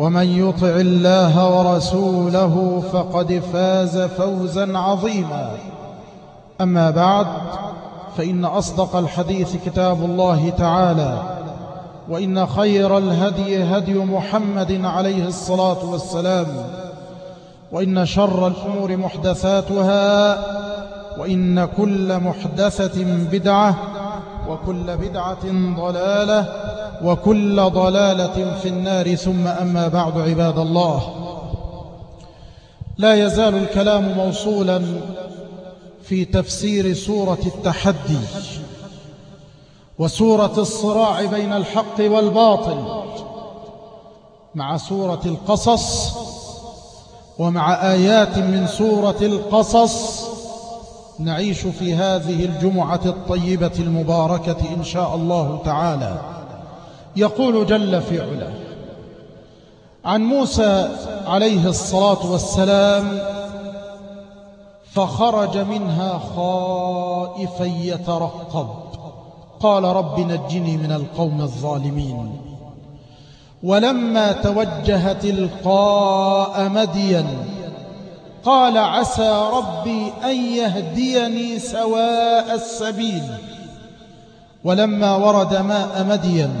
ومن يطع الله ورسوله فقد فاز فوزا عظيما. أما بعد فإن أصدق الحديث كتاب الله تعالى وإن خير الهدي هدي محمد عليه الصلاة والسلام وإن شر الأمور محدثاتها وإن كل محدثة بدعة وكل بدعة ضلالة وكل ضلالة في النار ثم أما بعد عباد الله. لا يزال الكلام موصولا في تفسير سورة التحدي وسورة الصراع بين الحق والباطل مع سورة القصص ومع آيات من سورة القصص نعيش في هذه الجمعة الطيبة المباركة إن شاء الله تعالى. يقول جل في علاه عن موسى عليه الصلاة والسلام فخرج منها خائفا يترقب. قال رب نجني من القوم الظالمين. ولما توجه تلقاء مدين قال عسى ربي أن يهديني سواء السبيل. ولما ورد ماء مدين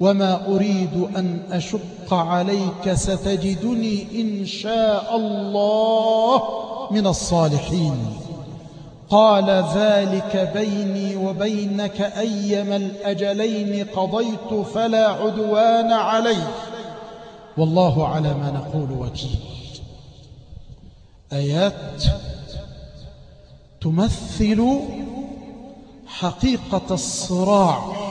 وما أريد أن أشق عليك ستجدني إن شاء الله من الصالحين قال ذلك بيني وبينك أيما الأجلين قضيت فلا عدوان علي والله على ما نقول وكيل آيات تمثل حقيقة الصراع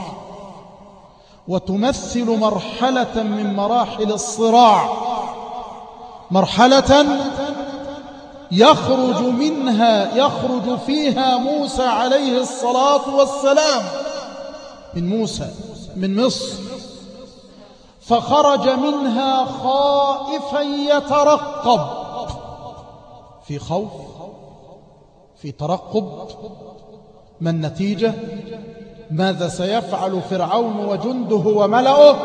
وتمثل مرحلة من مراحل الصراع. مرحلة يخرج منها يخرج فيها موسى عليه الصلاة والسلام. من موسى من مصر. فخرج منها خائفا يترقب. في خوف في ترقب. ما النتيجة؟ ماذا سيفعل فرعون وجنده وملأه؟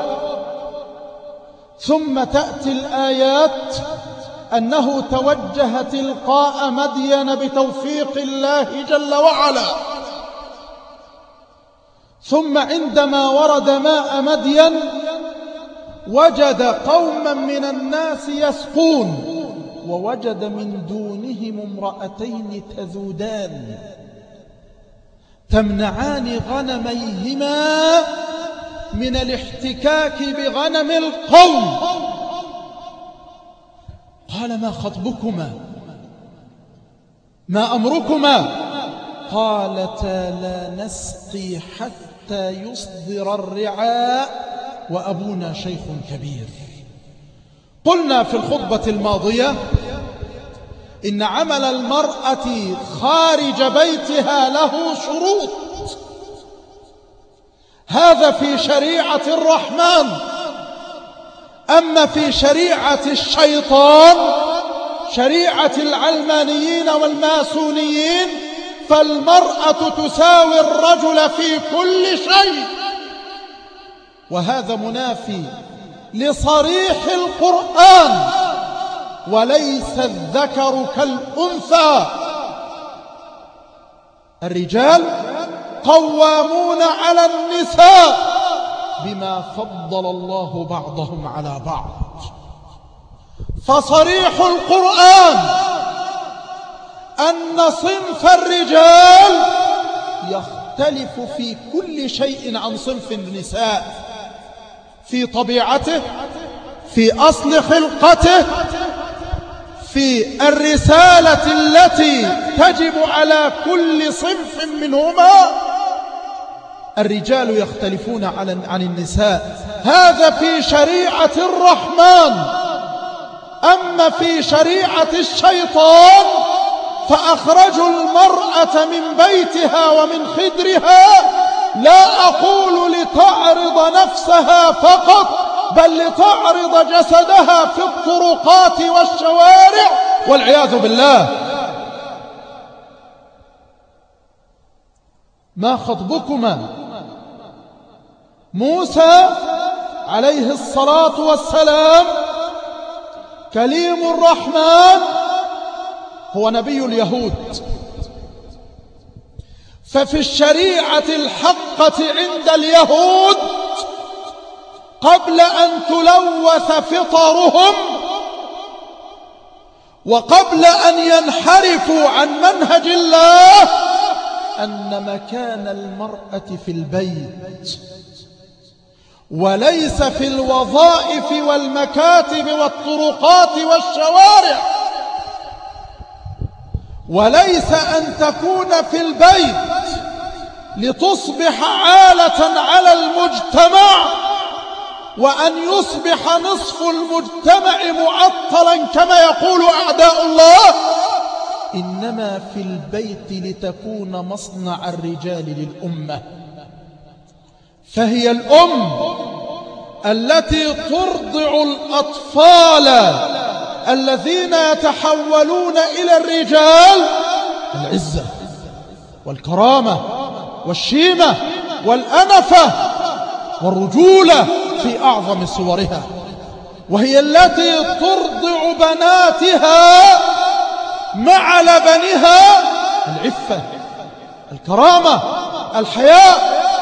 ثم تأتي الآيات أنه توجه تلقاء مدين بتوفيق الله جل وعلا. ثم عندما ورد ماء مدين وجد قوما من الناس يسقون ووجد من دونهم امرأتين تذودان. تمنعان غنميهما من الاحتكاك بغنم القوم. قال ما خطبكما؟ ما أمركما؟ قالتا لا نسقي حتى يصدر الرعاء وأبونا شيخ كبير. قلنا في الخطبة الماضية إن عمل المرأة خارج بيتها له شروط. هذا في شريعة الرحمن. أما في شريعة الشيطان شريعة العلمانيين والماسونيين فالمرأة تساوي الرجل في كل شيء. وهذا منافي لصريح القرآن. وليس الذكر كالأنثى. الرجال قوامون على النساء بما فضل الله بعضهم على بعض. فصريح القرآن أن صنف الرجال يختلف في كل شيء عن صنف النساء. في طبيعته في أصل خلقته في الرسالة التي تجب على كل صنف منهما الرجال يختلفون عن النساء. هذا في شريعة الرحمن. أما في شريعة الشيطان فأخرجوا المرأة من بيتها ومن خدرها لا أقول لتعرض نفسها فقط بل لتعرض جسدها في الطرقات والشوارع والعياذ بالله. ما خطبكما؟ موسى عليه الصلاة والسلام كليم الرحمن هو نبي اليهود. ففي الشريعة الحقة عند اليهود قبل أن تلوث فطرهم وقبل أن ينحرفوا عن منهج الله أن مكان المرأة في البيت وليس في الوظائف والمكاتب والطرقات والشوارع وليس أن تكون في البيت لتصبح عالة على المجتمع وأن يصبح نصف المجتمع معطلا كما يقول أعداء الله. إنما في البيت لتكون مصنع الرجال للأمة. فهي الأم التي ترضع الأطفال الذين يتحولون إلى الرجال. العزة والكرامة والشيمة والأنفة والرجولة في أعظم صورها وهي التي ترضع بناتها مع لبنها العفة الكرامة الحياء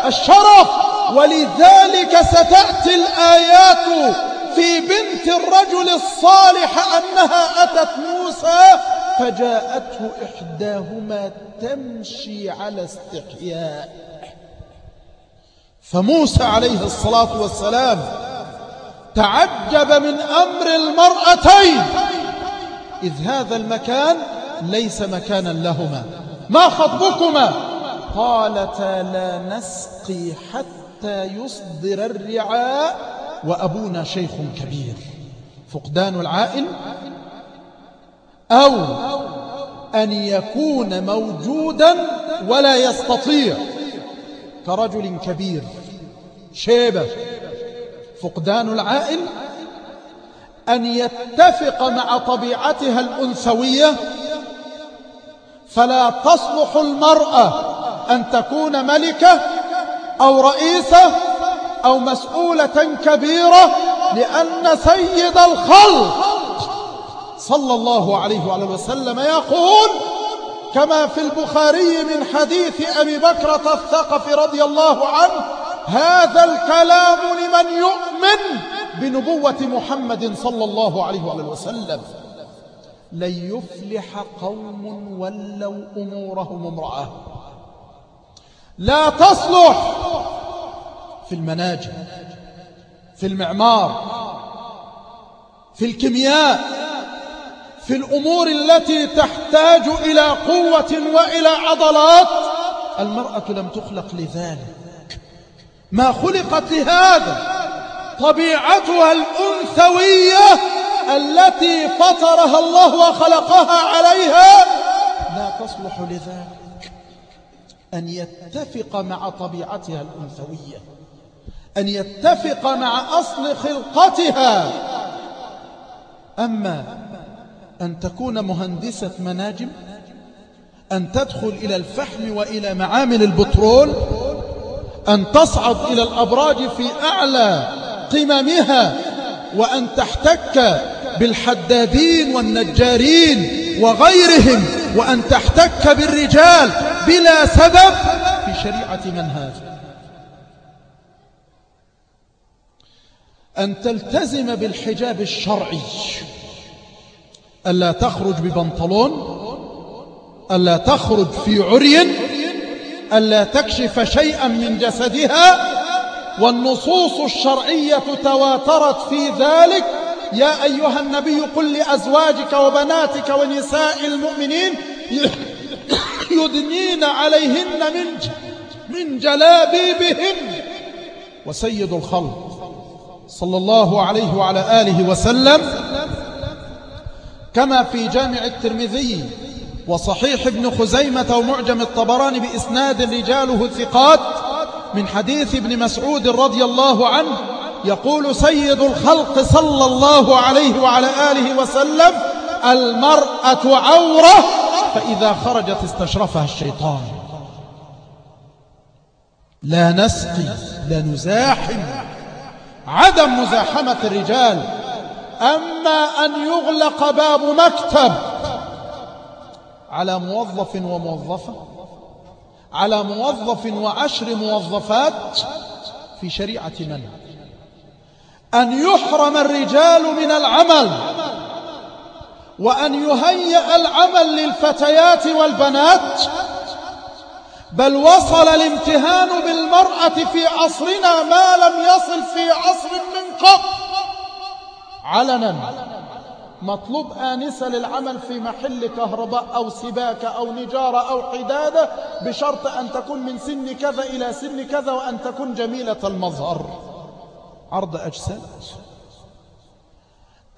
الشرف ولذلك ستأتي الآيات في بنت الرجل الصالح أنها أتت موسى فجاءته إحداهما تمشي على استحياء. فموسى عليه الصلاة والسلام تعجب من أمر المرأتين. إذ هذا المكان ليس مكانا لهما. ما خطبكما؟ قالتا لا نسقي حتى يصدر الرعاء وأبونا شيخ كبير. فقدان العائل أو أن يكون موجودا ولا يستطيع. كرجل كبير شيبة فقدان العائل أن يتفق مع طبيعتها الأنثوية فلا تصلح المرأة أن تكون ملكة أو رئيسة أو مسؤولة كبيرة لأن سيد الخلق صلى الله عليه وعلى وسلم يقول كما في البخاري من حديث أبي بكرة الثقف رضي الله عنه هذا الكلام لمن يؤمن بنبوة محمد صلى الله عليه وسلم. لن يفلح قوم ولوا أمورهم امرأة. لا تصلح في المناجم في المعمار في الكيمياء. في الأمور التي تحتاج إلى قوة وإلى عضلات المرأة لم تخلق لذلك. ما خلقت لهذا؟ طبيعتها الأنثوية التي فطرها الله وخلقها عليها لا تصلح لذلك. أن يتفق مع طبيعتها الأنثوية أن يتفق مع أصل خلقتها. أما أن تكون مهندسة مناجم أن تدخل إلى الفحم وإلى معامل البترول أن تصعد إلى الأبراج في أعلى قممها وأن تحتك بالحدادين والنجارين وغيرهم وأن تحتك بالرجال بلا سبب في شريعة من هذا. أن تلتزم بالحجاب الشرعي. ألا تخرج ببنطلون ألا تخرج في عري ألا تكشف شيئا من جسدها والنصوص الشرعية تواترت في ذلك. يا أيها النبي قل لأزواجك وبناتك ونساء المؤمنين يدنين عليهن من من جلابيبهن. وسيد الخلق صلى الله عليه وعلى آله وسلم كما في جامع الترمذي وصحيح ابن خزيمة ومعجم الطبراني بإسناد رجاله ثقات من حديث ابن مسعود رضي الله عنه يقول سيد الخلق صلى الله عليه وعلى آله وسلم المرأة عورة فإذا خرجت استشرفها الشيطان. لا نسقي لا نزاحم. عدم مزاحمة الرجال أما أن يغلق باب مكتب على موظف وموظفة على موظف وعشر موظفات في شريعة من؟ أن يحرم الرجال من العمل وأن يهيأ العمل للفتيات والبنات بل وصل الامتهان بالمرأة في عصرنا ما لم يصل في عصر من قبل. علنا. مطلوب آنسة للعمل في محل كهرباء أو سباكة أو نجارة أو حدادة بشرط أن تكون من سن كذا إلى سن كذا وأن تكون جميلة المظهر. عرض أجساد.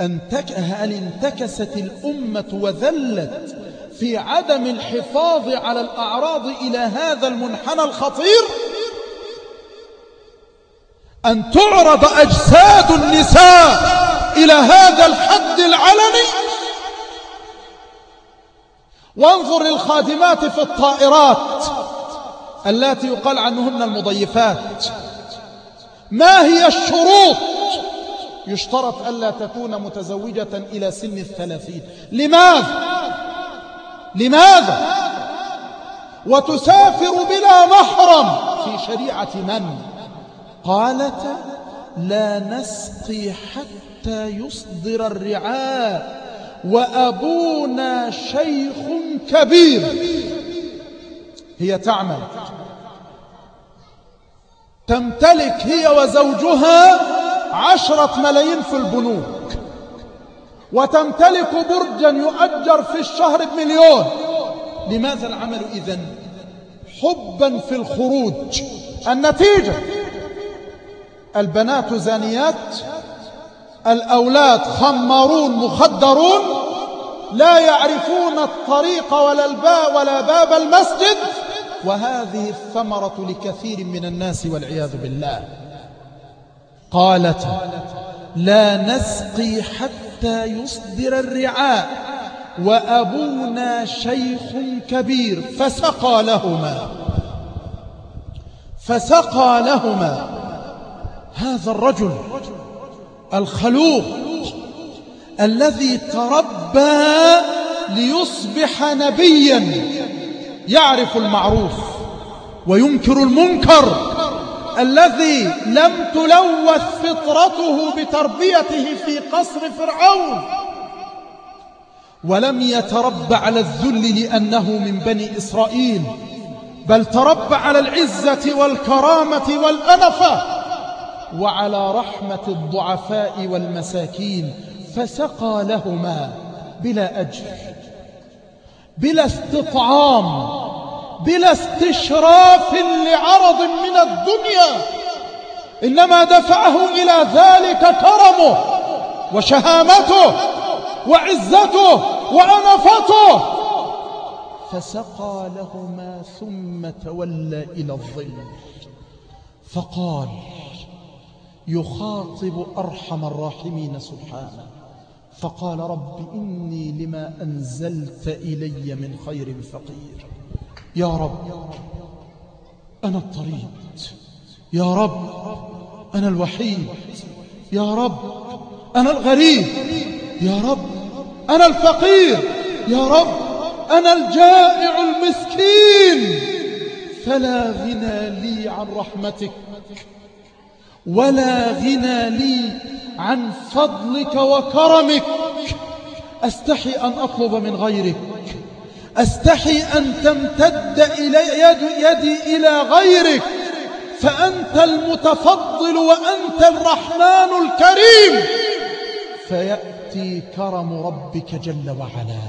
أنتك هل انتكست الأمة وذلت في عدم الحفاظ على الأعراض إلى هذا المنحنى الخطير؟ أن تعرض أجساد النساء إلى هذا الحد العلني. وانظر للخادمات في الطائرات التي يقال عنهن المضيفات. ما هي الشروط؟ يشترط ألا تكون متزوجة إلى سن الثلاثين. لماذا؟ لماذا؟ وتسافر بلا محرم. في شريعة من؟ قالت لا نسقي حتى يصدر الرعاء وأبونا شيخ كبير. هي تعمل. تمتلك هي وزوجها عشرة ملايين في البنوك. وتمتلك برجا يؤجر في الشهر بمليون. لماذا العمل إذن؟ حبا في الخروج. النتيجة. البنات زانيات الأولاد خمارون مخدرون لا يعرفون الطريق ولا الباب ولا باب المسجد وهذه الثمرة لكثير من الناس والعياذ بالله. قالت لا نسقي حتى يصدر الرعاء وأبونا شيخ كبير فسقى لهما. فسقى لهما. هذا الرجل الخلوق الذي تربى ليصبح نبيا يعرف المعروف وينكر المنكر الذي لم تلوث فطرته بتربيته في قصر فرعون ولم يترب على الذل لأنه من بني إسرائيل بل ترب على العزة والكرامة والأنفة. وعلى رحمة الضعفاء والمساكين فسقى لهما بلا أجر بلا استطعام بلا استشراف لعرض من الدنيا إنما دفعه إلى ذلك كرمه وشهامته وعزته وأنفته. فسقى لهما ثم تولى إلى الظل فقال يخاطب أرحم الراحمين سبحانه. فقال رب إني لما أنزلت إلي من خير فقير. يا رب أنا الطريق يا رب أنا الوحيد. يا رب أنا الغريب. يا رب أنا الفقير. يا رب أنا الجائع المسكين. فلا غنى لي عن رحمتك. ولا غنى لي عن فضلك وكرمك. أستحي أن أطلب من غيرك. أستحي أن تمتد إلي يد يدي إلى غيرك. فأنت المتفضل وأنت الرحمن الكريم. فيأتي كرم ربك جل وعلا.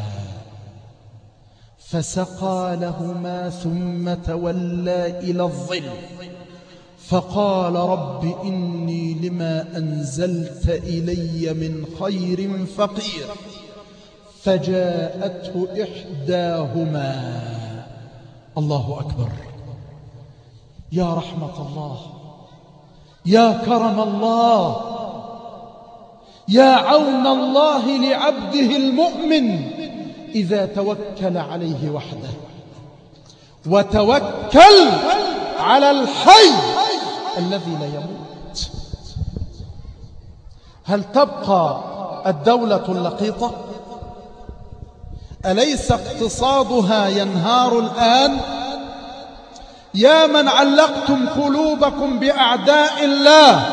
فسقى لهما ثم تولى إلى الظل. فقال رب إني لما أنزلت إلي من خير فقير فجاءته إحداهما. الله أكبر. يا رحمة الله. يا كرم الله. يا عون الله لعبده المؤمن. إذا توكل عليه وحده. وتوكل على الحي. الذي لا يموت. هل تبقى الدولة اللقيطة؟ أليس اقتصادها ينهار الآن؟ يا من علقتم قلوبكم بأعداء الله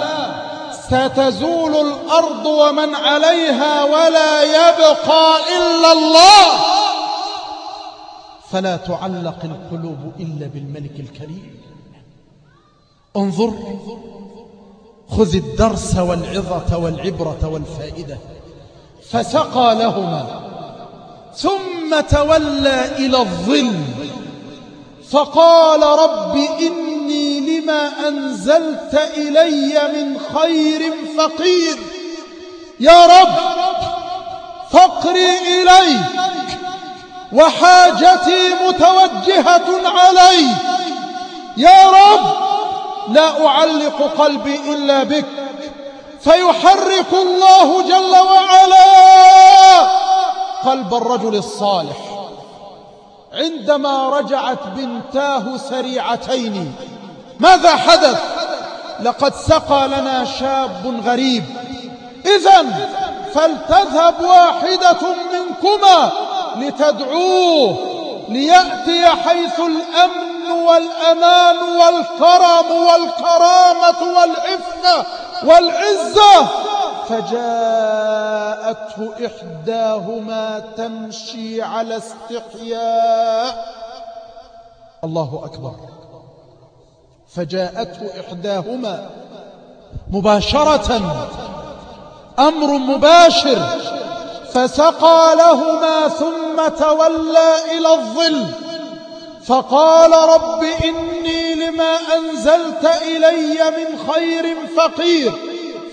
ستزول الأرض ومن عليها ولا يبقى إلا الله. فلا تعلق القلوب إلا بالملك الكريم. انظر خذ الدرس والعظة والعبرة والفائدة. فسقى لهما ثم تولى إلى الظل. فقال رب إني لما أنزلت إلي من خير فقير. يا رب فقري إليك وحاجتي متوجهة علي يا رب لا أعلق قلبي إلا بك. فيحرك الله جل وعلا قلب الرجل الصالح. عندما رجعت بنتاه سريعتين ماذا حدث؟ لقد سقى لنا شاب غريب. إذا فلتذهب واحدة منكما لتدعوه ليأتي حيث الأمن والأمان والكرم والكرامة والعفة والعزة فجاءته إحداهما تمشي على استحياء. الله أكبر. فجاءته إحداهما مباشرة أمر مباشر فسقى لهما ثم تولى إلى الظل. فقال رب إني لما أنزلت إلي من خير فقير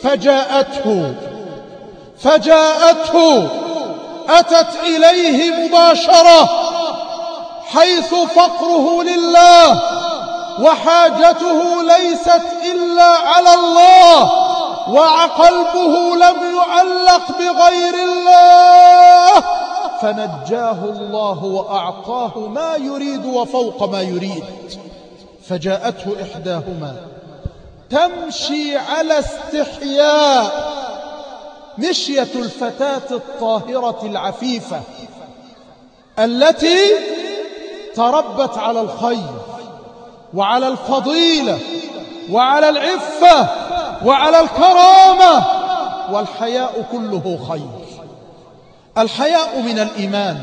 فجاءته فجاءته أتت إليه مباشرة حيث فقره لله وحاجته ليست إلا على الله وقلبه لم يعلق بغير الله. فنجاه الله وأعطاه ما يريد وفوق ما يريد. فجاءته إحداهما تمشي على استحياء مشية الفتاة الطاهرة العفيفة التي تربت على الخير وعلى الفضيلة وعلى العفة وعلى الكرامة والحياء كله خير. الحياء من الإيمان.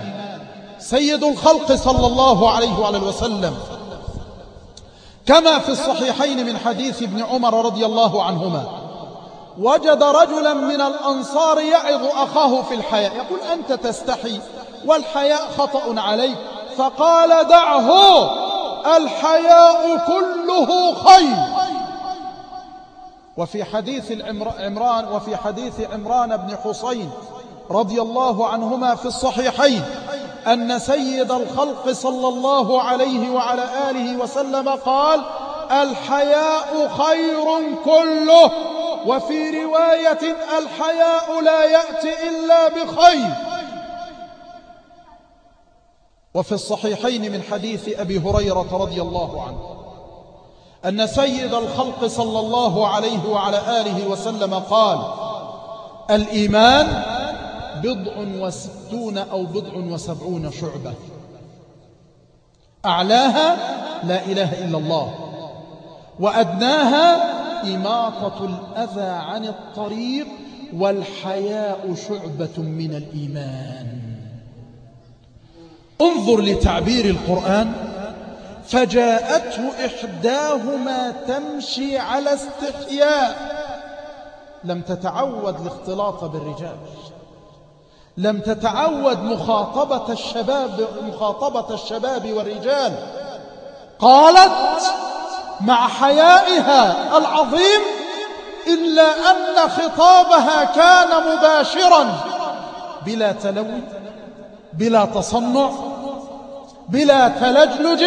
سيد الخلق صلى الله عليه وعلى وسلم. كما في الصحيحين من حديث ابن عمر رضي الله عنهما. وجد رجلا من الأنصار يعظ أخاه في الحياء. يقول أنت تستحي والحياء خطأ عليك. فقال دعه الحياء كله خير. وفي حديث عمران وفي حديث عمران بن حسين رضي الله عنهما في الصحيحين أن سيد الخلق صلى الله عليه وعلى آله وسلم قال الحياء خير كله وفي رواية الحياء لا يأتي إلا بخير. وفي الصحيحين من حديث أبي هريرة رضي الله عنه أن سيد الخلق صلى الله عليه وعلى آله وسلم قال الإيمان بضع وستون أو بضع وسبعون شعبة. أعلاها لا إله إلا الله. وأدناها إماطة الأذى عن الطريق والحياء شعبة من الإيمان. انظر لتعبير القرآن. فجاءته إحداهما تمشي على استحياء. لم تتعود الاختلاط بالرجال. لم تتعود مخاطبة الشباب مخاطبة الشباب والرجال. قالت مع حيائها العظيم إلا أن خطابها كان مباشرا بلا تلوي بلا تصنع بلا تلجلج.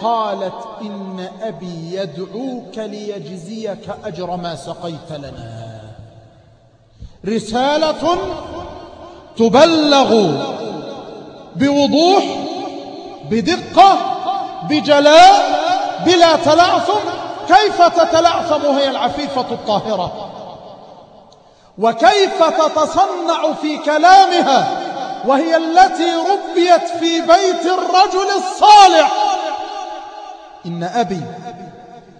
قالت إن أبي يدعوك ليجزيك أجر ما سقيت لنا. رسالة تبلغ بوضوح بدقة بجلاء بلا تلعثم. كيف تتلعثم هي العفيفة الطاهرة؟ وكيف تتصنع في كلامها وهي التي ربيت في بيت الرجل الصالح؟ إن أبي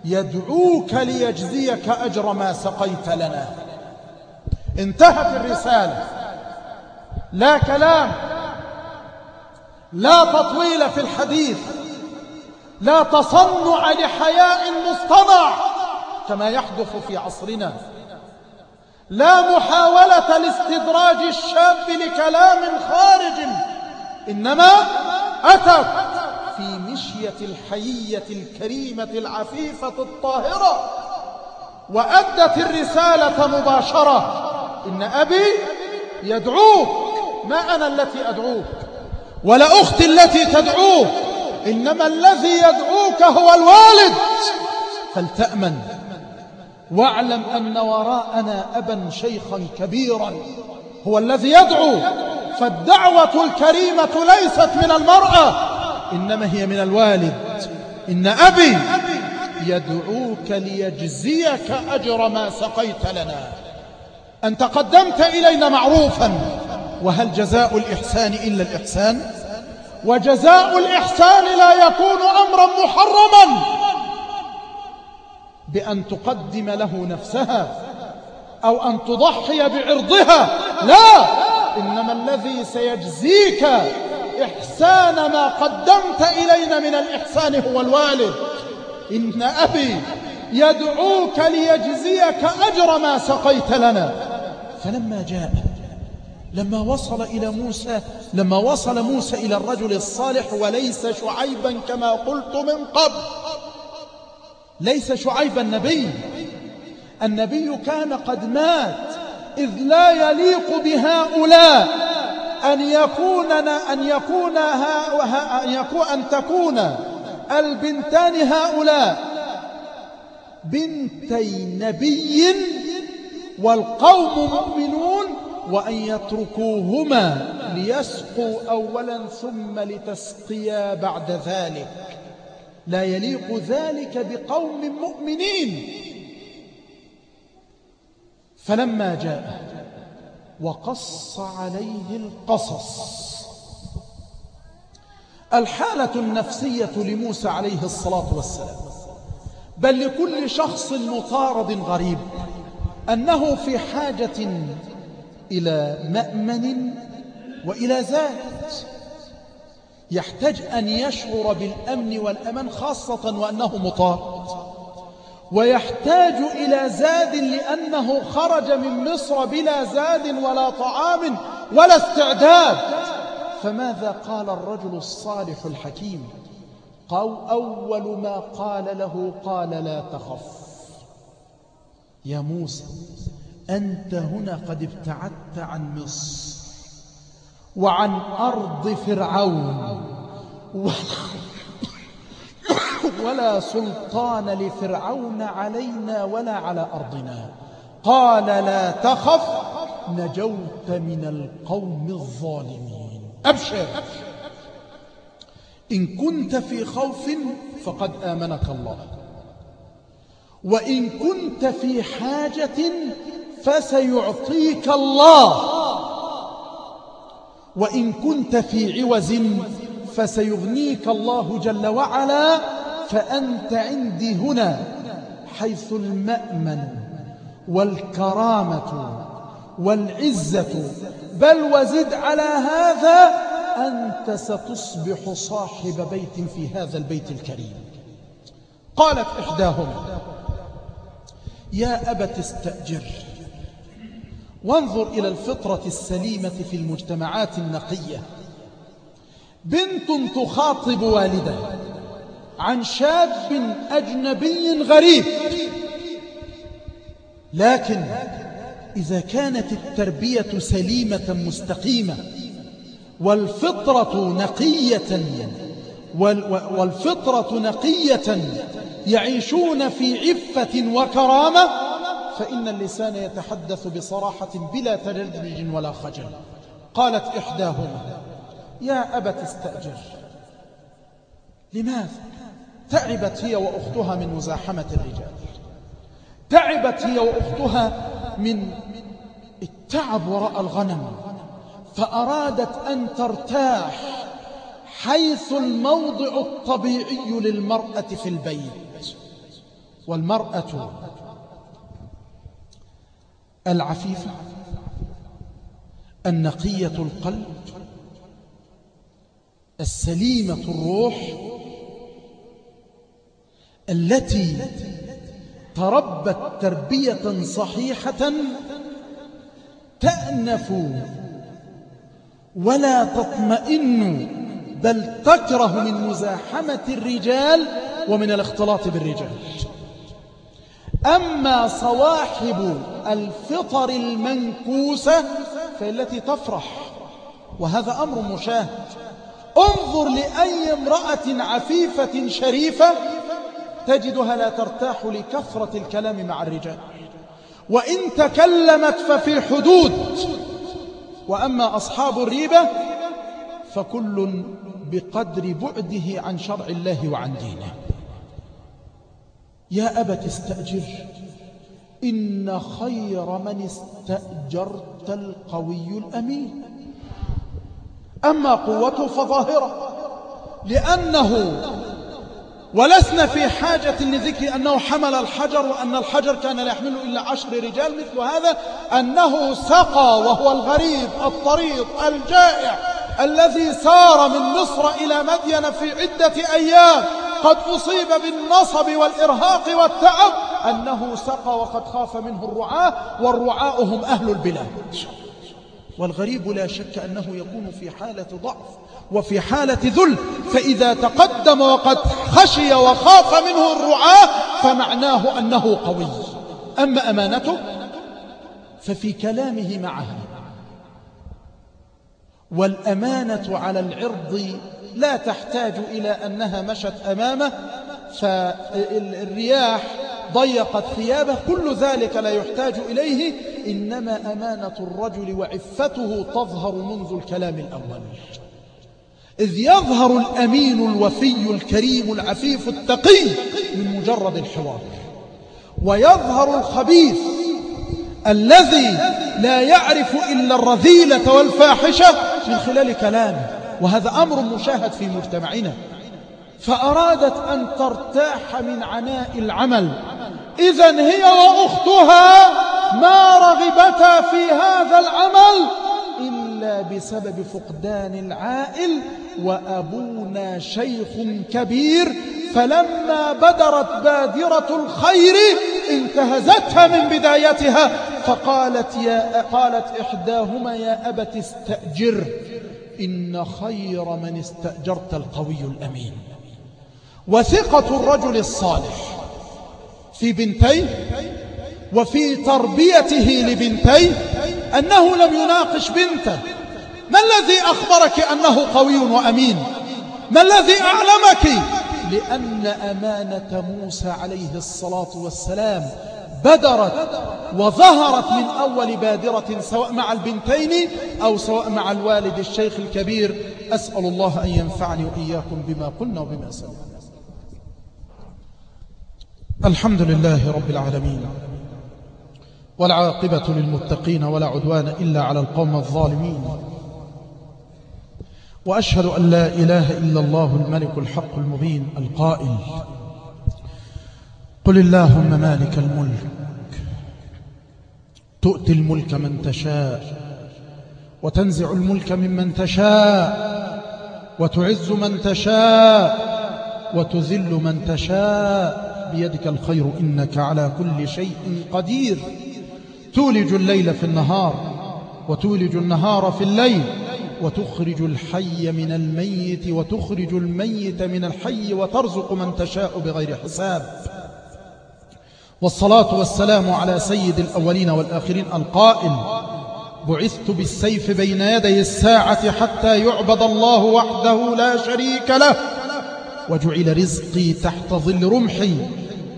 يدعوك ليجزيك أجر ما سقيت لنا. انتهت الرسالة. لا كلام لا تطويل في الحديث لا تصنع لحياء مصطنع كما يحدث في عصرنا لا محاولة لاستدراج الشاب لكلام خارج إنما أتت في مشية الحيية الكريمة العفيفة الطاهرة وأدت الرسالة مباشرة إن أبي يدعوك ما أنا التي أدعوك ولا أختي التي تدعوك إنما الذي يدعوك هو الوالد. فلتأمن واعلم أن وراءنا أبا شيخا كبيرا هو الذي يدعو. فالدعوة الكريمة ليست من المرأة إنما هي من الوالد. إن أبي يدعوك ليجزيك أجر ما سقيت لنا. أن تقدمت إلينا معروفا. وهل جزاء الإحسان إلا الإحسان؟ وجزاء الإحسان لا يكون أمرا محرما. بأن تقدم له نفسها أو أن تضحي بعرضها. لا إنما الذي سيجزيك إحسان ما قدمت إلينا من الإحسان هو الوالد. إن أبي يدعوك ليجزيك أجر ما سقيت لنا. فلما جاء لما وصل إلى موسى لما وصل موسى إلى الرجل الصالح وليس شعيبا كما قلت من قبل. ليس شعيب النبي. النبي كان قد مات إذ لا يليق بهؤلاء. أن يكون أن يكون أن تكون البنتان هؤلاء. بنتي نبي والقوم مؤمنون. وأن يتركوهما ليسقوا أولا ثم لتسقيا بعد ذلك. لا يليق ذلك بقوم مؤمنين. فلما جاء وقص عليه القصص. الحالة النفسية لموسى عليه الصلاة والسلام بل لكل شخص مطارد غريب أنه في حاجة إلى مأمن وإلى زاد يحتاج أن يشعر بالأمن والأمان خاصة وأنه مطارد ويحتاج إلى زاد لأنه خرج من مصر بلا زاد ولا طعام ولا استعداد. فماذا قال الرجل الصالح الحكيم؟ قو أول ما قال له قال لا تخف. يا موسى أنت هنا قد ابتعدت عن مصر وعن أرض فرعون ولا سلطان لفرعون علينا ولا على أرضنا. قال لا تخف نجوت من القوم الظالمين. أبشر. إن كنت في خوف فقد آمنك الله. وإن كنت في حاجة فسيعطيك الله. وإن كنت في عوز فسيغنيك الله جل وعلا فأنت عندي هنا حيث المأمن والكرامة والعزة. بل وزد على هذا أنت ستصبح صاحب بيت في هذا البيت الكريم. قالت إحداهما يا أبت استأجر. وانظر إلى الفطرة السليمة في المجتمعات النقية. بنت تخاطب والده عن شاب أجنبي غريب. لكن إذا كانت التربية سليمة مستقيمة والفطرة نقية والفطرة نقية يعيشون في عفة وكرامة فإن اللسان يتحدث بصراحة بلا تردد ولا خجل. قالت إحداهما يا أبت استأجر. لماذا؟ تعبت هي وأختها من مزاحمة الرجال. تعبت هي وأختها من التعب وراء الغنم. فأرادت أن ترتاح حيث الموضع الطبيعي للمرأة في البيت. والمرأة العفيفة النقية القلب السليمة الروح التي تربت تربية صحيحة تأنف ولا تطمئن بل تكره من مزاحمة الرجال ومن الاختلاط بالرجال. أما صواحب الفطر المنكوسة فالتي تفرح وهذا أمر مشاهد. انظر لأي امرأة عفيفة شريفة تجدها لا ترتاح لكثرة الكلام مع الرجال. وإن تكلمت ففي حدود وأما أصحاب الريبة فكل بقدر بعده عن شرع الله وعن دينه. يا أبت استأجر. إن خير من استأجرت القوي الأمين. أما قوته فظاهرة لأنه ولسنا في حاجة لذكر أنه حمل الحجر وأن الحجر كان لا يحمله إلا عشر رجال مثل هذا أنه سقى وهو الغريب الطريق الجائع الذي سار من مصر إلى مدين في عدة أيام. قد أصيب بالنصب والإرهاق والتعب أنه سقى وقد خاف منه الرعاة والرعاء هم أهل البلاد. والغريب لا شك أنه يكون في حالة ضعف وفي حالة ذل فإذا تقدم وقد خشي وخاف منه الرعاة فمعناه أنه قوي. أما أمانته ففي كلامه معها. والأمانة على العرض لا تحتاج إلى أنها مشت أمامه فالرياح ضيقت ثيابه كل ذلك لا يحتاج إليه إنما أمانة الرجل وعفته تظهر منذ الكلام الأول. إذ يظهر الأمين الوفي الكريم العفيف التقي من مجرد الحوار ويظهر الخبيث الذي لا يعرف إلا الرذيلة والفاحشة من خلال كلامه. وهذا أمر مشاهد في مجتمعنا. فأرادت أن ترتاح من عناء العمل. إذا هي وأختها ما رغبتا في هذا العمل إلا بسبب فقدان العائل وأبونا شيخ كبير. فلما بدرت بادرة الخير انتهزتها من بدايتها فقالت يا قالت إحداهما يا أبت استأجر. إن خير من استأجرت القوي الأمين. وثقة الرجل الصالح في بنتيه وفي تربيته لبنتيه أنه لم يناقش بنته. ما الذي أخبرك أنه قوي وأمين؟ ما الذي أعلمك؟ لأن أمانة موسى عليه الصلاة والسلام بدرت وظهرت من أول بادرة سواء مع البنتين أو سواء مع الوالد الشيخ الكبير. أسأل الله أن ينفعني وإياكم بما قلنا وبما سمعنا. الحمد لله رب العالمين والعاقبة للمتقين ولا عدوان إلا على القوم الظالمين. وأشهد أن لا إله إلا الله الملك الحق المبين القائل. قل اللهم مالك الملك. تؤتي الملك من تشاء وتنزع الملك ممن تشاء وتعز من تشاء وتذل من تشاء. بيدك الخير إنك على كل شيء قدير. تولج الليل في النهار وتولج النهار في الليل وتخرج الحي من الميت وتخرج الميت من الحي وترزق من تشاء بغير حساب. والصلاة والسلام على سيد الأولين والآخرين القائل بعثت بالسيف بين يدي الساعة حتى يعبد الله وحده لا شريك له وجعل رزقي تحت ظل رمحي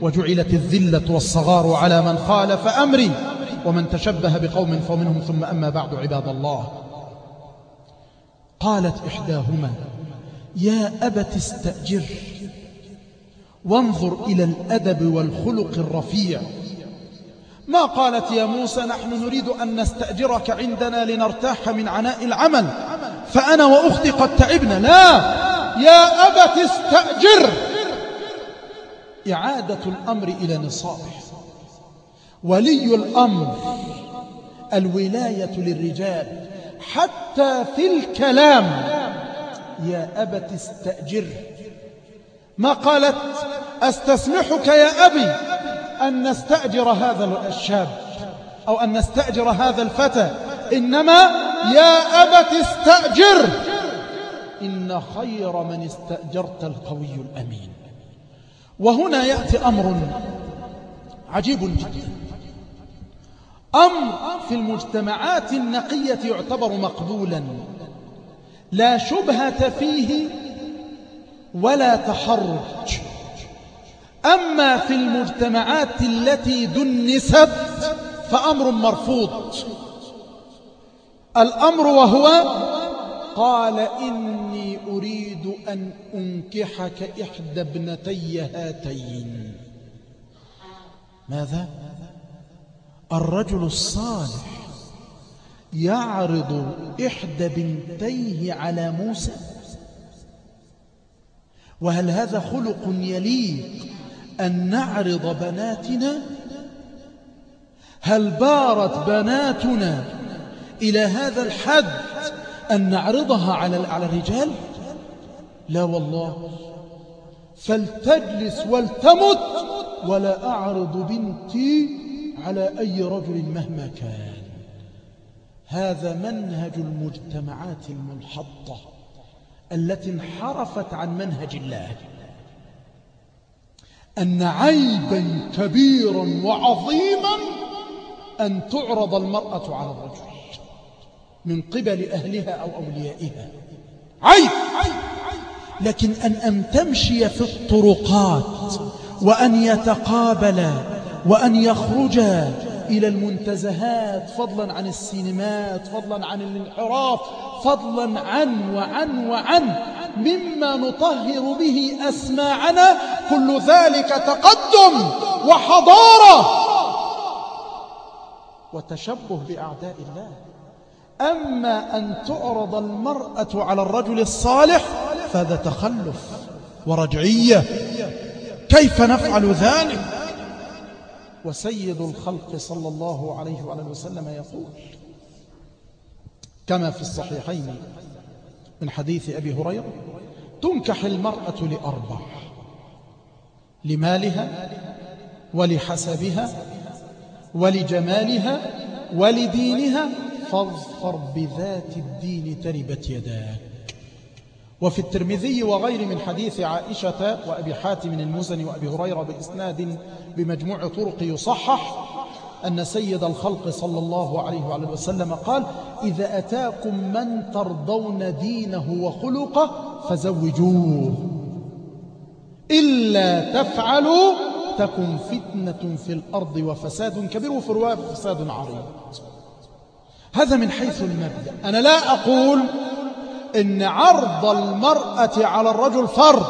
وجعلت الذلة والصغار على من خالف أمري ومن تشبه بقوم فمنهم ثم أما بعد عباد الله. قالت إحداهما يا أبت استأجر. وانظر إلى الأدب والخلق الرفيع. ما قالت يا موسى نحن نريد أن نستأجرك عندنا لنرتاح من عناء العمل. فأنا وأختي قد تعبنا. لا يا أبت استأجر. إعادة الأمر إلى نصابه. ولي الأمر الولاية للرجال. حتى في الكلام. يا أبت استأجر. ما قالت أستسمحك يا أبي أن نستأجر هذا الشاب أو أن نستأجر هذا الفتى. إنما يا أبت استأجر. إن خير من استأجرت القوي الأمين. وهنا يأتي أمر عجيب جدا. أمر في المجتمعات النقية يعتبر مقبولا. لا شبهة فيه ولا تحرج. أما في المجتمعات التي دنست فأمر مرفوض. الأمر وهو قال إني أريد أن أنكحك إحدى ابنتي هاتين. ماذا؟ الرجل الصالح يعرض إحدى بنتيه على موسى. وهل هذا خلق يليق أن نعرض بناتنا؟ هل بارت بناتنا إلى هذا الحد أن نعرضها على على الرجال؟ لا والله. فلتجلس ولتمت ولا أعرض بنتي على أي رجل مهما كان. هذا منهج المجتمعات المنحطة التي انحرفت عن منهج الله. أن عيبا كبيرا وعظيما أن تعرض المرأة على الرجل من قبل أهلها أو أوليائها. عيب! لكن أن أن تمشي في الطرقات وأن يتقابلا وأن يخرجا إلى المنتزهات فضلا عن السينمات فضلا عن الانحراف فضلا عن وعن وعن. مما نطهر به أسماعنا كل ذلك تقدم وحضارة وتشبه بأعداء الله. أما أن تعرض المرأة على الرجل الصالح فهذا تخلف ورجعية. كيف نفعل ذلك؟ وسيد الخلق صلى الله عليه وسلم يقول كما في الصحيحين من حديث أبي هريرة تنكح المرأة لأربع لمالها ولحسبها ولجمالها ولدينها فاظفر بذات الدين تربت يداك. وفي الترمذي وغير من حديث عائشة وأبي حاتم المزني وأبي هريرة بإسناد بمجموع طرق يصحح أن سيد الخلق صلى الله عليه وعلى وسلم قال إذا أتاكم من ترضون دينه وخلقه فزوجوه. إلا تفعلوا تكن فتنة في الأرض وفساد كبير وفي رواية فساد عريض هذا من حيث المبدأ. أنا لا أقول إن عرض المرأة على الرجل فرض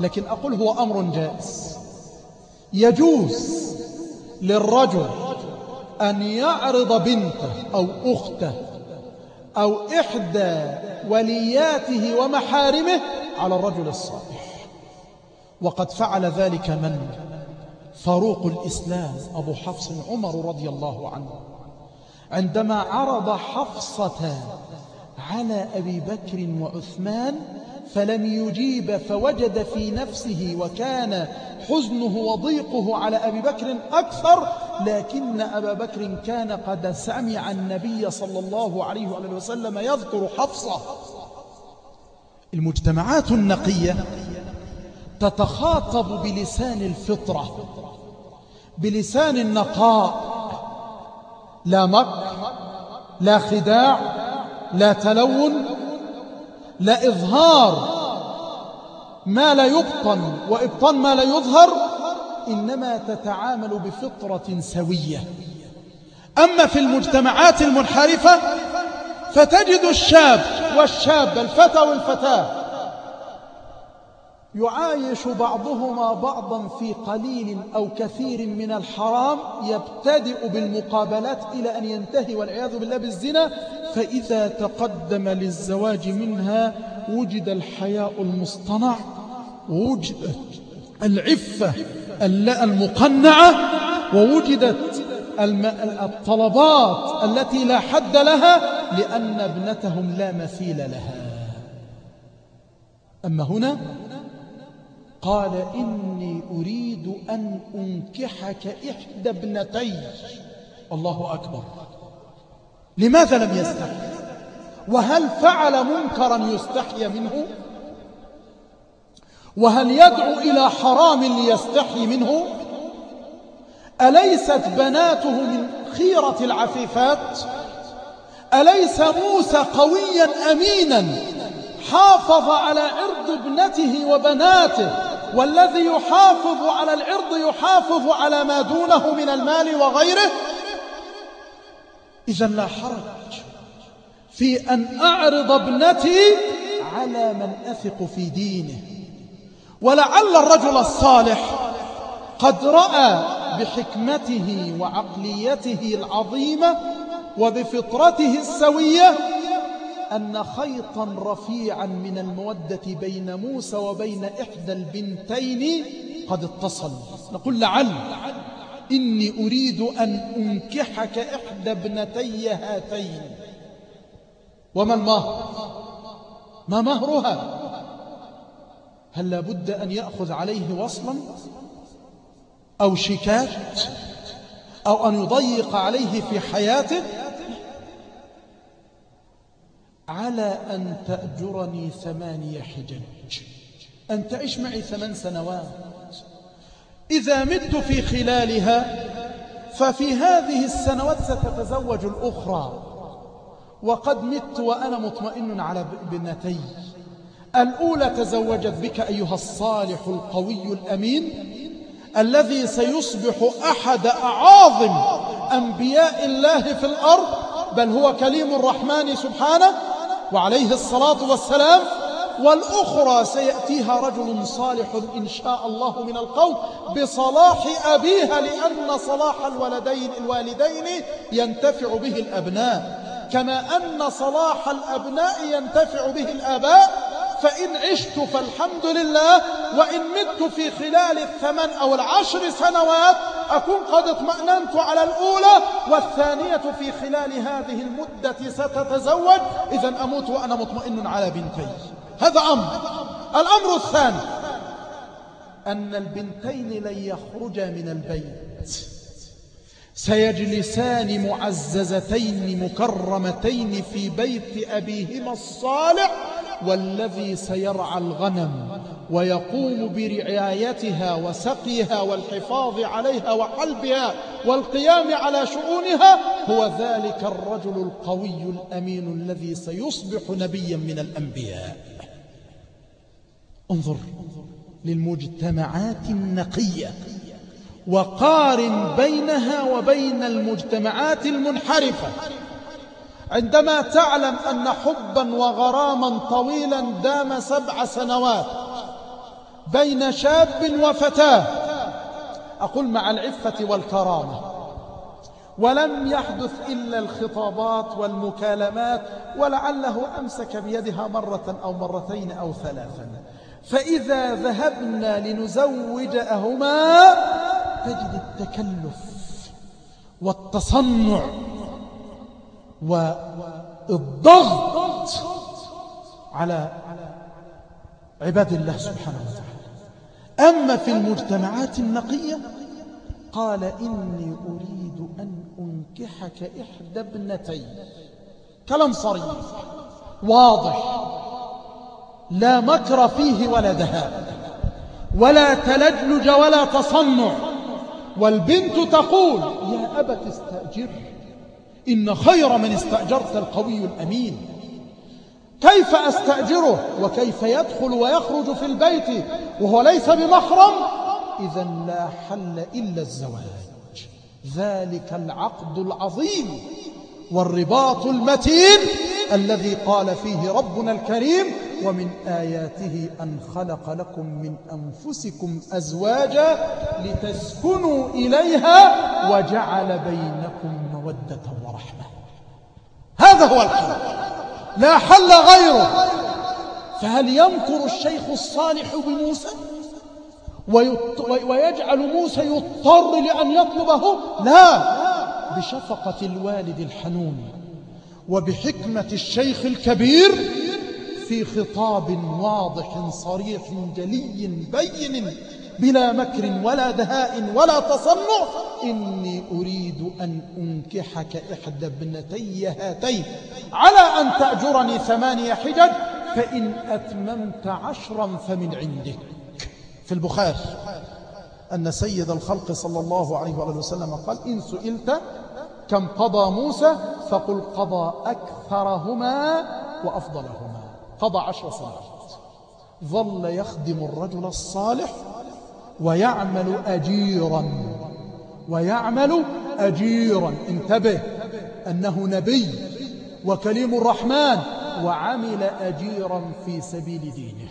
لكن أقول هو أمر جائز. يجوز للرجل أن يعرض بنته أو أخته أو إحدى ولياته ومحارمه على الرجل الصالح. وقد فعل ذلك من؟ فاروق الإسلام أبو حفص عمر رضي الله عنه. عندما عرض حفصة على أبي بكر وعثمان فلم يجيب فوجد في نفسه وكان حزنه وضيقه على أبي بكر أكثر لكن أبا بكر كان قد سمع النبي صلى الله عليه وسلم يذكر حفصة. المجتمعات النقية تتخاطب بلسان الفطرة بلسان النقاء. لا مكر لا خداع لا تلون لا إظهار ما لا يبطن وإبطان ما لا يظهر إنما تتعامل بفطرة سوية. أما في المجتمعات المنحرفة فتجد الشاب والشاب الفتى والفتاة يعايش بعضهما بعضا في قليل أو كثير من الحرام يبتدئ بالمقابلات إلى أن ينتهي والعياذ بالله بالزنا فإذا تقدم للزواج منها وجد الحياء المصطنع ووجدت العفة المقنعة ووجدت الطلبات التي لا حد لها لأن ابنتهم لا مثيل لها. أما هنا قال إني أريد أن أنكحك إحدى ابنتي. الله أكبر. لماذا لم يستحي؟ وهل فعل منكرا يستحي منه؟ وهل يدعو إلى حرام ليستحي منه؟ أليست بناته من خيرة العفيفات؟ أليس موسى قويا أمينا حافظ على عرض ابنته وبناته؟ والذي يحافظ على العرض يحافظ على ما دونه من المال وغيره. إذا لا حرج في أن أعرض ابنتي على من أثق في دينه. ولعل الرجل الصالح قد رأى بحكمته وعقليته العظيمة وبفطرته السوية أن خيطا رفيعا من المودة بين موسى وبين إحدى البنتين قد اتصل. نقول لعل إني أريد أن أنكحك إحدى ابنتي هاتين. وما المهر؟ ما مهرها؟ هل لابد أن يأخذ عليه وصلا أو شكات أو أن يضيق عليه في حياته؟ على أن تأجرني ثمانية حجج. أن تعيش معي ثمان سنوات. إذا مت في خلالها ففي هذه السنوات ستتزوج الأخرى. وقد مت وأنا مطمئن على ابنتي الأولى تزوجت بك أيها الصالح القوي الأمين الذي سيصبح أحد أعاظم أنبياء الله في الأرض. بل هو كليم الرحمن سبحانه وعليه الصلاة والسلام والأخرى سيأتيها رجل صالح إن شاء الله من القوم بصلاح أبيها لأن صلاح الولدين الوالدين ينتفع به الأبناء. كما أن صلاح الأبناء ينتفع به الآباء فإن عشت فالحمد لله وإن مت في خلال الثمان أو العشر سنوات أكون قد اطمأننت على الأولى والثانية في خلال هذه المدة ستتزوج. إذا أموت وأنا مطمئن على بنتي. هذا أمر. الأمر الثاني أن البنتين لن يخرجا من البيت. سيجلسان معززتين مكرمتين في بيت أبيهما الصالح. والذي سيرعى الغنم ويقوم برعايتها وسقيها والحفاظ عليها وحلبها والقيام على شؤونها هو ذلك الرجل القوي الأمين الذي سيصبح نبيا من الأنبياء. انظر للمجتمعات النقية وقارن بينها وبين المجتمعات المنحرفة. عندما تعلم أن حبا وغراما طويلا دام سبع سنوات بين شاب وفتاة أقول مع العفة والكرامة ولم يحدث إلا الخطابات والمكالمات ولعله أمسك بيدها مرة أو مرتين أو ثلاثا. فإذا ذهبنا لنزوجهما تجد التكلف والتصنع والضغط على عباد الله سبحانه وتعالى. أما في المجتمعات النقية قال إني أريد أن أنكحك إحدى ابنتي. كلام صريح واضح. لا مكر فيه ولا دهاء. ولا تلجلج ولا تصنع. والبنت تقول يا أبت استأجر إن خير من استأجرت القوي الأمين. كيف أستأجره وكيف يدخل ويخرج في البيت وهو ليس بمحرم؟ إذا لا حل إلا الزواج. ذلك العقد العظيم والرباط المتين الذي قال فيه ربنا الكريم ومن آياته أن خلق لكم من أنفسكم أزواجا لتسكنوا إليها وجعل بينكم مودة ورحمة. هذا هو الحل. لا حل غيره. فهل يمكر الشيخ الصالح بموسى؟ ويجعل موسى يضطر لأن يطلبه؟ لا. بشفقة الوالد الحنون وبحكمة الشيخ الكبير في خطاب واضح صريح جلي بين بلا مكر ولا دهاء ولا تصنع إني أريد أن أنكحك إحدى ابنتي هاتين. على أن تأجرني ثمانية حجج فإن أتممت عشرا فمن عندك. في البخاري أن سيد الخلق صلى الله عليه وآله وسلم قال إن سئلت كم قضى موسى فقل قضى أكثرهما وأفضلهما. قضى عشر سنوات ظل يخدم الرجل الصالح ويعمل أجيرا ويعمل أجيرا. انتبه أنه نبي وكليم الرحمن وعمل أجيرا في سبيل دينه.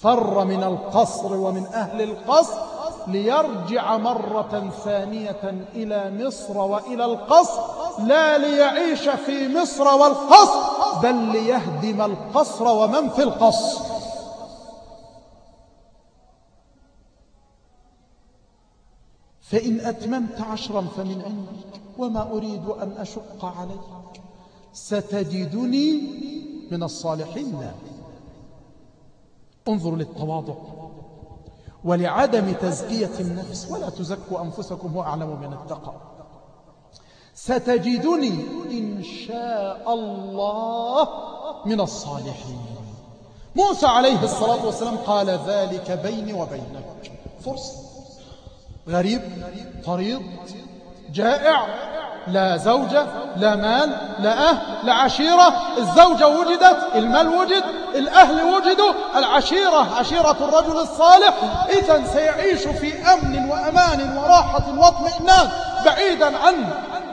فر من القصر ومن أهل القصر ليرجع مرة ثانية إلى مصر وإلى القصر لا ليعيش في مصر والقصر بل ليهدم القصر ومن في القصر. فإن أتممت عشرا فمن عندك وما أريد أن أشق عليك. ستجدني من الصالحين. انظر للتواضع ولعدم تزكية النفس ولا تزكوا أنفسكم هو أعلم من التقى ستجدني إن شاء الله من الصالحين. موسى عليه الصلاة والسلام قال ذلك بيني وبينك. فرصة. غريب طريض جائع لا زوجة لا مال لا أهل لا عشيرة الزوجة وجدت المال وجد الأهل وجدوا العشيرة عشيرة الرجل الصالح. إذا سيعيش في أمن وأمان وراحة واطمئنان بعيدا عن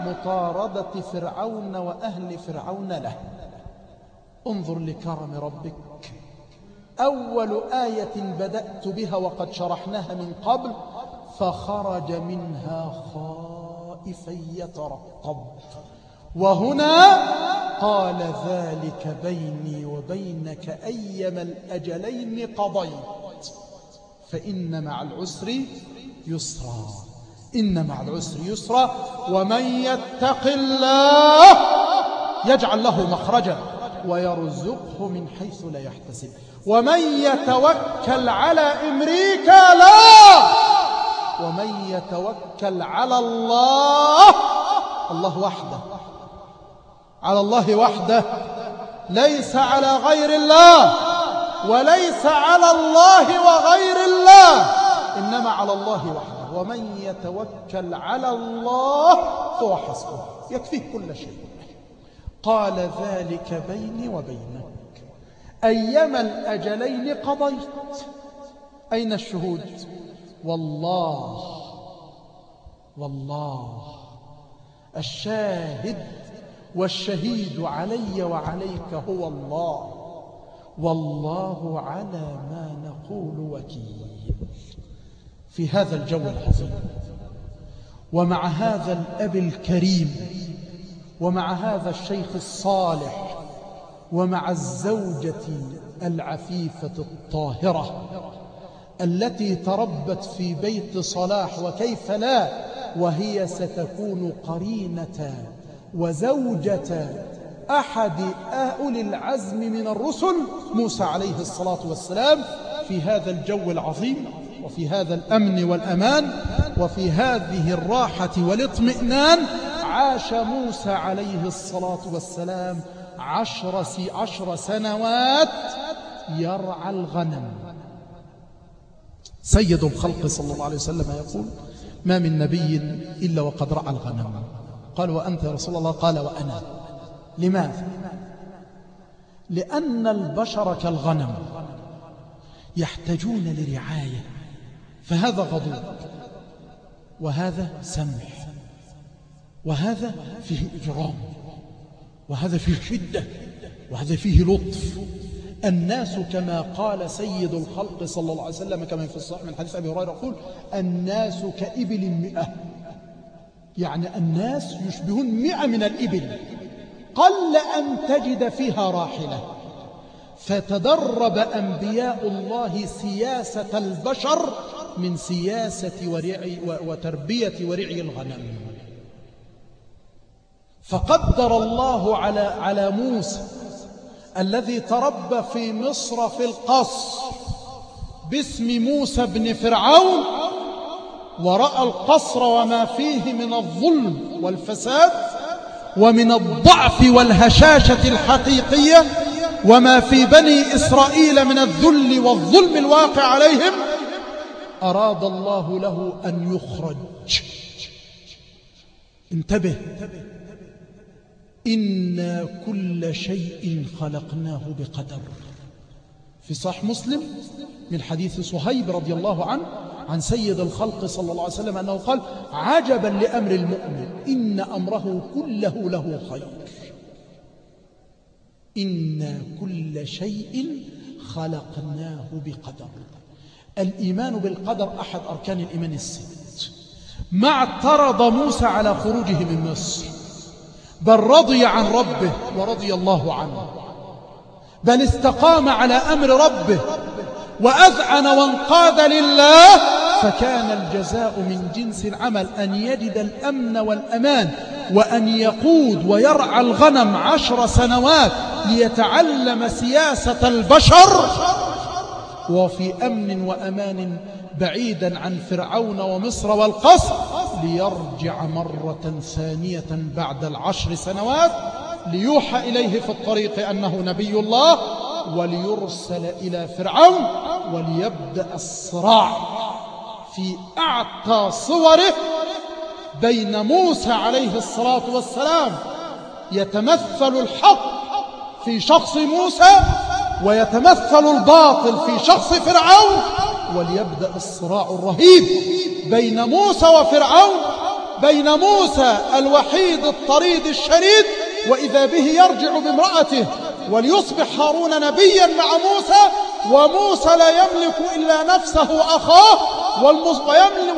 مطاردة فرعون وأهل فرعون له. انظر لكرم ربك. أول آية بدأت بها وقد شرحناها من قبل. فخرج منها خائفا يترقب. وهنا قال ذلك بيني وبينك أيما الأجلين قضيت. فإن مع العسر يسرا. إن مع العسر يسرا. ومن يتق الله يجعل له مخرجا ويرزقه من حيث لا يحتسب. ومن يتوكل على أمريكا لا ومن يتوكل على الله الله وحده. على الله وحده. ليس على غير الله وليس على الله وغير الله. إنما على الله وحده. ومن يتوكل على الله فهو حسبه. يكفيه كل شيء. قال ذلك بيني وبينك. أيما الأجلين قضيت. أين الشهود؟ والله والله. الشاهد والشهيد علي وعليك هو الله. والله على ما نقول وكيل. في هذا الجو العظيم ومع هذا الأب الكريم ومع هذا الشيخ الصالح ومع الزوجة العفيفة الطاهرة التي تربت في بيت صلاح وكيف لا؟ وهي ستكون قرينة وزوجة أحد أولي العزم من الرسل موسى عليه الصلاة والسلام في هذا الجو العظيم وفي هذا الأمن والأمان وفي هذه الراحة والاطمئنان عاش موسى عليه الصلاة والسلام عشر, عشر سنوات يرعى الغنم. سيد الخلق صلى الله عليه وسلم يقول ما من نبي إلا وقد رعى الغنم. قال وأنت يا رسول الله؟ قال وأنا. لماذا؟ لأن البشر كالغنم يحتاجون لرعاية فهذا غضوب وهذا سمح وهذا فيه إجرام وهذا فيه شدة وهذا فيه لطف. الناس كما قال سيد الخلق صلى الله عليه وسلم كما في الصحيح من حديث أبي هريرة يقول الناس كإبل مئة. يعني الناس يشبهون مئة من الإبل. قل أن تجد فيها راحلة. فتدرب أنبياء الله سياسة البشر من سياسة ورعي وتربية ورعي الغنم. فقدر الله على على موسى الذي تربى في مصر في القصر باسم موسى بن فرعون ورأى القصر وما فيه من الظلم والفساد ومن الضعف والهشاشة الحقيقية وما في بني إسرائيل من الذل والظلم الواقع عليهم أراد الله له أن يخرج. انتبه. إنا كل شيء خلقناه بقدر. في صح مسلم من حديث صهيب رضي الله عنه عن سيد الخلق صلى الله عليه وسلم أنه قال عجبا لأمر المؤمن إن أمره كله له خير. إنا كل شيء خلقناه بقدر. الإيمان بالقدر أحد أركان الإيمان الست. ما اعترض موسى على خروجه من مصر. بل رضي عن ربه ورضي الله عنه. بل استقام على أمر ربه وأذعن وانقاد لله فكان الجزاء من جنس العمل أن يجد الأمن والأمان وأن يقود ويرعى الغنم عشر سنوات ليتعلم سياسة البشر. وفي أمن وأمان بعيدا عن فرعون ومصر والقصر ليرجع مرة ثانية بعد العشر سنوات ليوحى إليه في الطريق أنه نبي الله وليرسل إلى فرعون وليبدأ الصراع في أعتى صوره بين موسى عليه الصلاة والسلام. يتمثل الحق في شخص موسى ويتمثل الباطل في شخص فرعون. وليبدأ الصراع الرهيب بين موسى وفرعون بين موسى الوحيد الطريد الشريد وإذا به يرجع بامرأته وليصبح هارون نبيا مع موسى وموسى لا يملك إلا نفسه وأخاه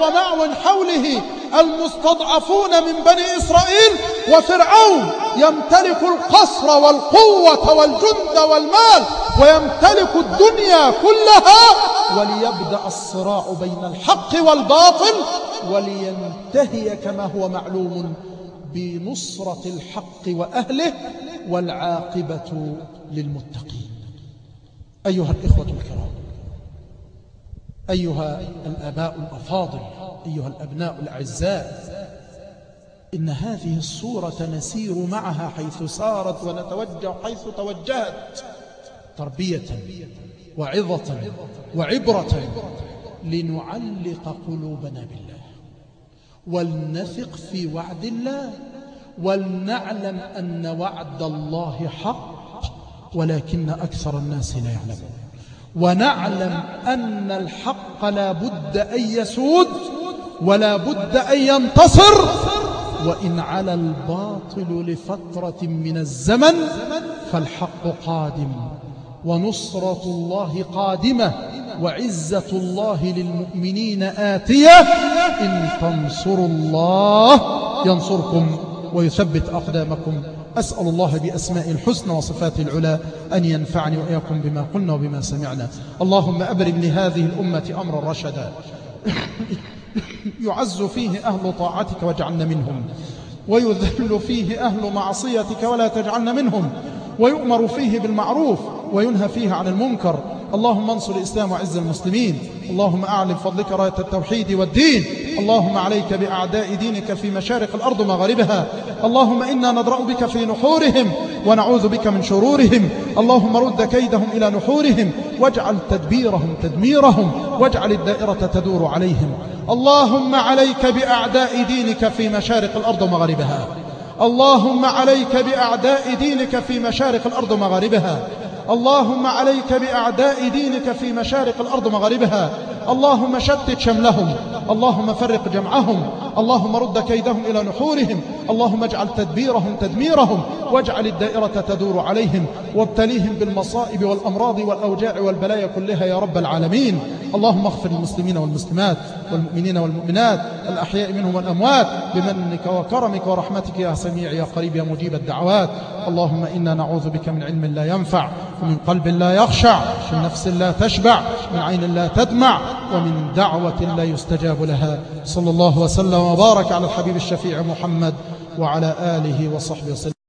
ومع من حوله المستضعفون من بني إسرائيل وفرعون يمتلك القصر والقوة والجند والمال ويمتلك الدنيا كلها وليبدأ الصراع بين الحق والباطل ولينتهي كما هو معلوم بنصرة الحق وأهله والعاقبة للمتقين. أيها الإخوة الكرام أيها الأباء الأفاضل أيها الأبناء الأعزاء إن هذه الصورة نسير معها حيث سارت ونتوجه حيث توجهت تربية. وعظة وعبرة لنعلق قلوبنا بالله. ولنثق في وعد الله ولنعلم أن وعد الله حق ولكن أكثر الناس لا يعلمون. ونعلم أن الحق لا بد أن يسود ولا بد أن ينتصر. وإن على الباطل لفترة من الزمن فالحق قادم. ونصرة الله قادمة وعزة الله للمؤمنين آتية. إن تنصروا الله ينصركم ويثبت أقدامكم. أسأل الله بأسماء الحسنى وصفات العلا أن ينفعني وإياكم بما قلنا وبما سمعنا. اللهم أبرم لهذه الأمة أمر رشدا. يعز فيه أهل طاعتك واجعلنا منهم. ويذل فيه أهل معصيتك ولا تجعلنا منهم. ويؤمر فيه بالمعروف. وينهى فيه عن المنكر. اللهم انصر الإسلام وعز المسلمين. اللهم أعلم فضلك راية التوحيد والدين. اللهم عليك بأعداء دينك في مشارق الأرض ومغاربها. اللهم إنا ندرأ بك في نحورهم ونعوذ بك من شرورهم. اللهم رد كيدهم إلى نحورهم. واجعل تدبيرهم تدميرهم. واجعل الدائرة تدور عليهم. اللهم عليك بأعداء دينك في مشارق الأرض ومغاربها. اللهم عليك بأعداء دينك في مشارق الأرض ومغاربها. اللهم عليك بأعداء دينك في مشارق الأرض مغاربها اللهم شتت شملهم. اللهم فرق جمعهم. اللهم رد كيدهم إلى نحورهم. اللهم اجعل تدبيرهم تدميرهم. واجعل الدائرة تدور عليهم. وابتليهم بالمصائب والأمراض والأوجاع والبلايا كلها يا رب العالمين. اللهم اغفر للمسلمين والمسلمات والمؤمنين والمؤمنات الأحياء منهم والأموات بمنك وكرمك ورحمتك يا سميع يا قريب يا مجيب الدعوات. اللهم إنا نعوذ بك من علم لا ينفع ومن قلب لا يخشع من نفس لا تشبع من عين لا تدمع ومن دعوة لا يستجاب لها صلى الله وسلم وبارك على الحبيب الشفيع محمد وعلى آله وصحبه وسلم.